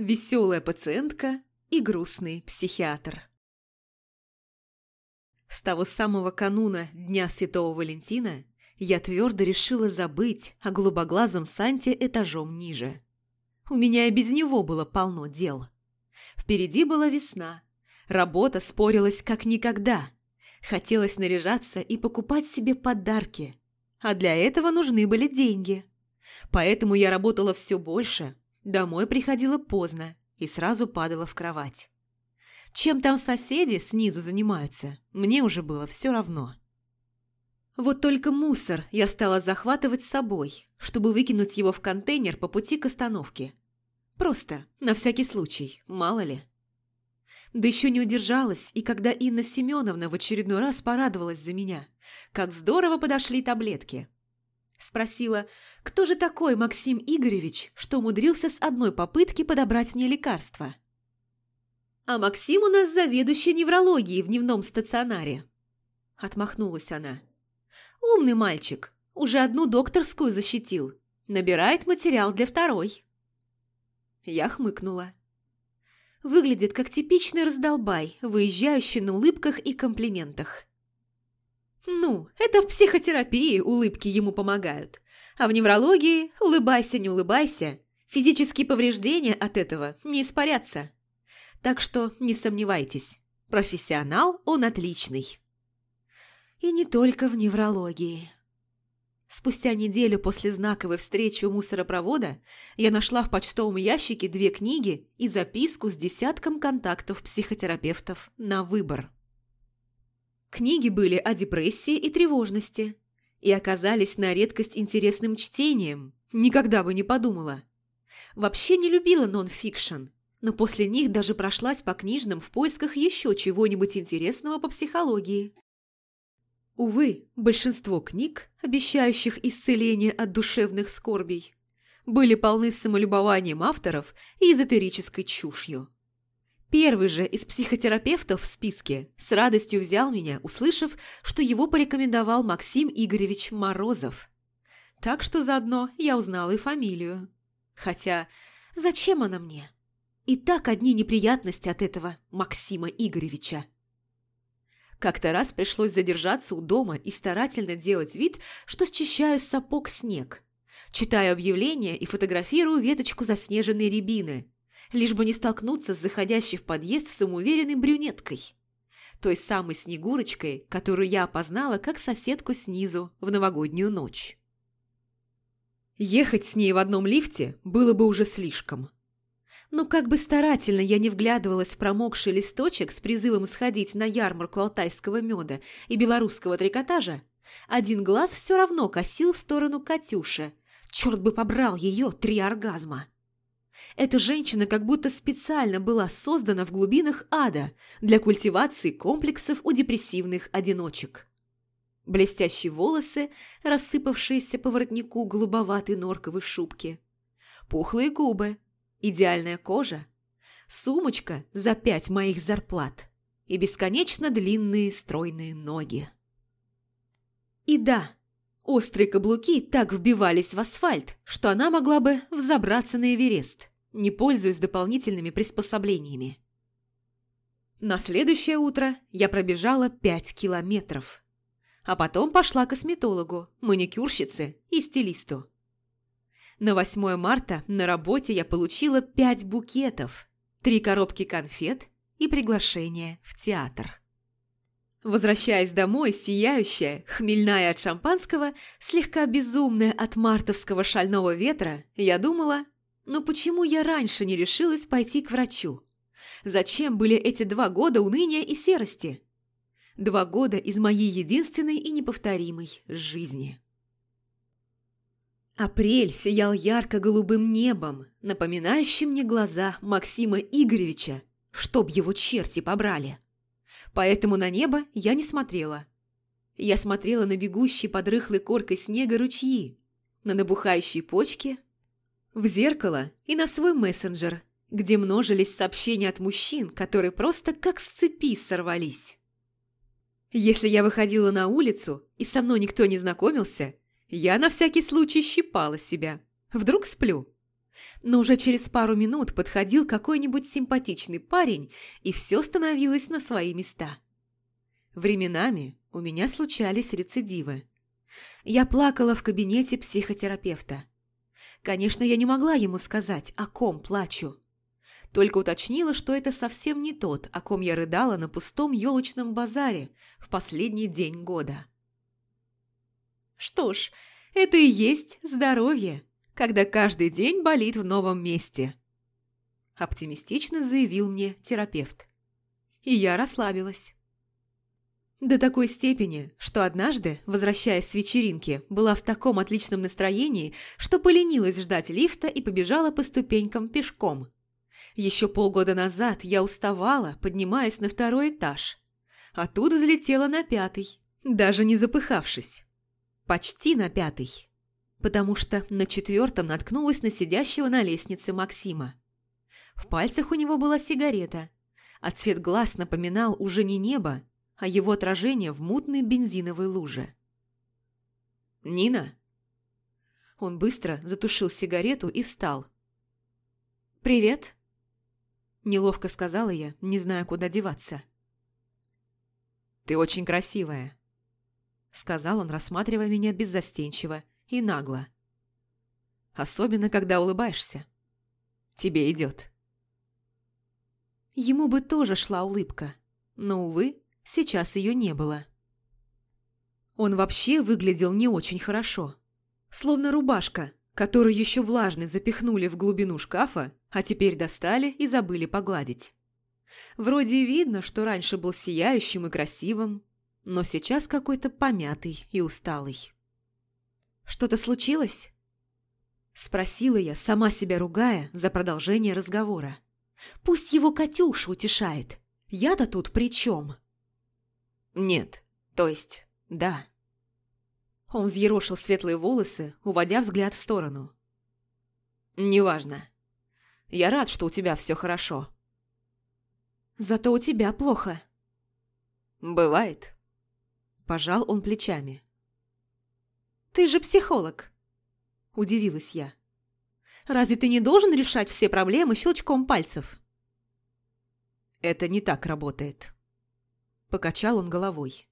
веселая пациентка и грустный психиатр. С того самого кануна Дня Святого Валентина я твердо решила забыть о голубоглазом Санте этажом ниже. У меня и без него было полно дел. Впереди была весна. Работа спорилась как никогда. Хотелось наряжаться и покупать себе подарки. А для этого нужны были деньги. Поэтому я работала все больше, домой приходила поздно и сразу падала в кровать. Чем там соседи снизу занимаются, мне уже было все равно. Вот только мусор я стала захватывать с собой, чтобы выкинуть его в контейнер по пути к остановке. Просто, на всякий случай, мало ли. Да еще не удержалась, и когда Инна Семеновна в очередной раз порадовалась за меня, как здорово подошли таблетки. Спросила, кто же такой Максим Игоревич, что умудрился с одной попытки подобрать мне лекарство. «А Максим у нас заведующий неврологией в дневном стационаре», – отмахнулась она. «Умный мальчик, уже одну докторскую защитил, набирает материал для второй». Я хмыкнула. Выглядит как типичный раздолбай, выезжающий на улыбках и комплиментах. Ну, это в психотерапии улыбки ему помогают. А в неврологии, улыбайся, не улыбайся, физические повреждения от этого не испарятся. Так что не сомневайтесь, профессионал он отличный. И не только в неврологии. Спустя неделю после знаковой встречи у мусоропровода я нашла в почтовом ящике две книги и записку с десятком контактов психотерапевтов на выбор. Книги были о депрессии и тревожности и оказались на редкость интересным чтением, никогда бы не подумала. Вообще не любила нон-фикшн, но после них даже прошлась по книжным в поисках еще чего-нибудь интересного по психологии. Увы, большинство книг, обещающих исцеление от душевных скорбей, были полны самолюбованием авторов и эзотерической чушью. Первый же из психотерапевтов в списке с радостью взял меня, услышав, что его порекомендовал Максим Игоревич Морозов. Так что заодно я узнала и фамилию. Хотя, зачем она мне? И так одни неприятности от этого Максима Игоревича. Как-то раз пришлось задержаться у дома и старательно делать вид, что счищаю сапог снег. Читаю объявление и фотографирую веточку заснеженной рябины, лишь бы не столкнуться с заходящей в подъезд самоуверенной брюнеткой. Той самой Снегурочкой, которую я опознала как соседку снизу в новогоднюю ночь. Ехать с ней в одном лифте было бы уже слишком. Но как бы старательно я не вглядывалась в промокший листочек с призывом сходить на ярмарку алтайского меда и белорусского трикотажа, один глаз все равно косил в сторону Катюши. Черт бы побрал ее три оргазма. Эта женщина как будто специально была создана в глубинах ада для культивации комплексов у депрессивных одиночек. Блестящие волосы, рассыпавшиеся по воротнику голубоватой норковой шубки. Пухлые губы, идеальная кожа, сумочка за пять моих зарплат и бесконечно длинные стройные ноги. И да, острые каблуки так вбивались в асфальт, что она могла бы взобраться на Эверест, не пользуясь дополнительными приспособлениями. На следующее утро я пробежала пять километров, а потом пошла к косметологу, маникюрщице и стилисту. На 8 марта на работе я получила пять букетов, три коробки конфет и приглашение в театр. Возвращаясь домой, сияющая, хмельная от шампанского, слегка безумная от мартовского шального ветра, я думала, ну почему я раньше не решилась пойти к врачу? Зачем были эти два года уныния и серости? Два года из моей единственной и неповторимой жизни. Апрель сиял ярко-голубым небом, напоминающим мне глаза Максима Игоревича, чтоб его черти побрали. Поэтому на небо я не смотрела. Я смотрела на бегущие под рыхлой коркой снега ручьи, на набухающие почки, в зеркало и на свой мессенджер, где множились сообщения от мужчин, которые просто как с цепи сорвались. Если я выходила на улицу и со мной никто не знакомился – я на всякий случай щипала себя. Вдруг сплю. Но уже через пару минут подходил какой-нибудь симпатичный парень, и все становилось на свои места. Временами у меня случались рецидивы. Я плакала в кабинете психотерапевта. Конечно, я не могла ему сказать, о ком плачу. Только уточнила, что это совсем не тот, о ком я рыдала на пустом елочном базаре в последний день года. Что ж, это и есть здоровье, когда каждый день болит в новом месте. Оптимистично заявил мне терапевт. И я расслабилась. До такой степени, что однажды, возвращаясь с вечеринки, была в таком отличном настроении, что поленилась ждать лифта и побежала по ступенькам пешком. Еще полгода назад я уставала, поднимаясь на второй этаж, а тут взлетела на пятый, даже не запыхавшись. Почти на пятый, потому что на четвертом наткнулась на сидящего на лестнице Максима. В пальцах у него была сигарета, а цвет глаз напоминал уже не небо, а его отражение в мутной бензиновой луже. «Нина?» Он быстро затушил сигарету и встал. «Привет», – неловко сказала я, не зная, куда деваться. «Ты очень красивая», – сказал он, рассматривая меня беззастенчиво и нагло. «Особенно, когда улыбаешься. Тебе идет». Ему бы тоже шла улыбка, но, увы, Сейчас ее не было. Он вообще выглядел не очень хорошо. Словно рубашка, которую еще влажной запихнули в глубину шкафа, а теперь достали и забыли погладить. Вроде видно, что раньше был сияющим и красивым, но сейчас какой-то помятый и усталый. «Что-то случилось?» Спросила я, сама себя ругая за продолжение разговора. «Пусть его Катюша утешает. Я-то тут при чем?» «Нет, то есть, да». Он взъерошил светлые волосы, уводя взгляд в сторону. «Неважно. Я рад, что у тебя все хорошо». «Зато у тебя плохо». «Бывает». Пожал он плечами. «Ты же психолог», – удивилась я. «Разве ты не должен решать все проблемы щелчком пальцев?» «Это не так работает». Покачал он головой.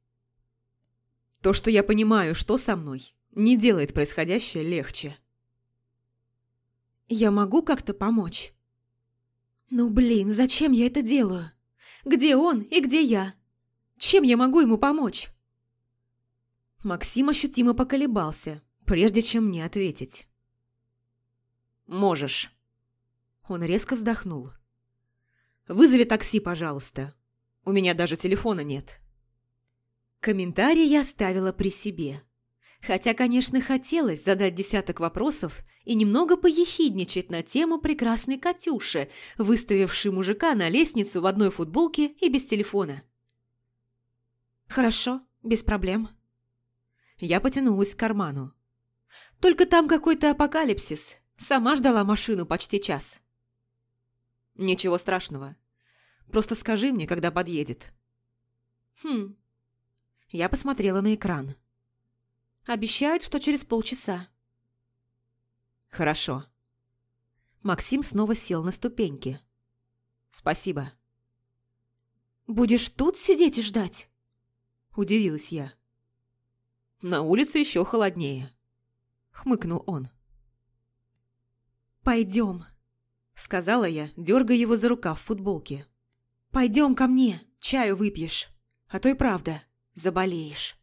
То, что я понимаю, что со мной, не делает происходящее легче. Я могу как-то помочь? Ну, блин, зачем я это делаю? Где он и где я? Чем я могу ему помочь? Максим ощутимо поколебался, прежде чем мне ответить. «Можешь». Он резко вздохнул. «Вызови такси, пожалуйста. У меня даже телефона нет. Комментарий я оставила при себе. Хотя, конечно, хотелось задать десяток вопросов и немного поехидничать на тему прекрасной Катюши, выставившей мужика на лестницу в одной футболке и без телефона. «Хорошо, без проблем». Я потянулась к карману. «Только там какой-то апокалипсис. Сама ждала машину почти час». «Ничего страшного. Просто скажи мне, когда подъедет». «Хм». Я посмотрела на экран. «Обещают, что через полчаса». «Хорошо». Максим снова сел на ступеньки. «Спасибо». «Будешь тут сидеть и ждать?» Удивилась я. «На улице еще холоднее», — хмыкнул он. «Пойдем», — сказала я, дергая его за рукав в футболке. «Пойдем ко мне, чаю выпьешь, а то и правда заболеешь».